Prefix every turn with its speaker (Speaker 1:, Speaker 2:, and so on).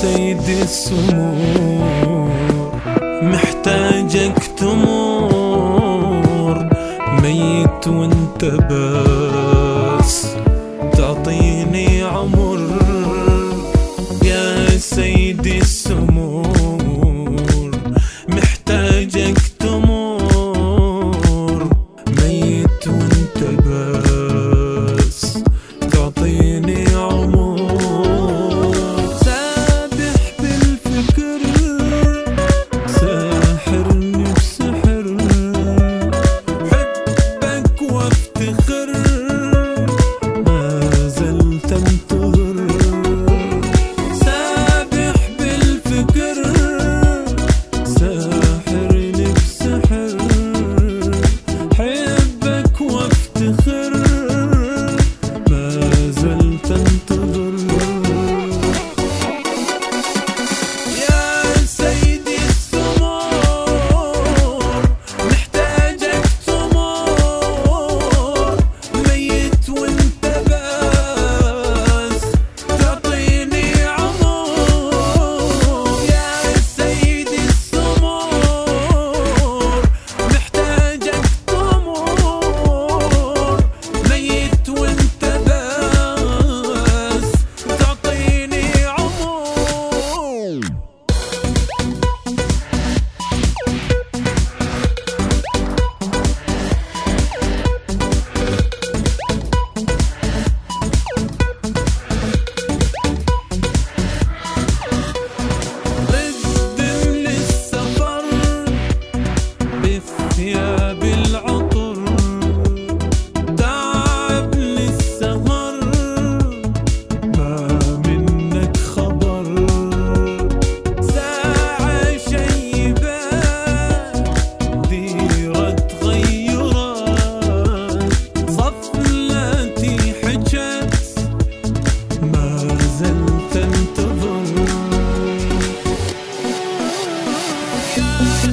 Speaker 1: سيد السمور، محتاجك تمور ميت وانت بس، تعطيني عمر. يا سيد السمور، محتاجك تمور ميت وانت بس. Música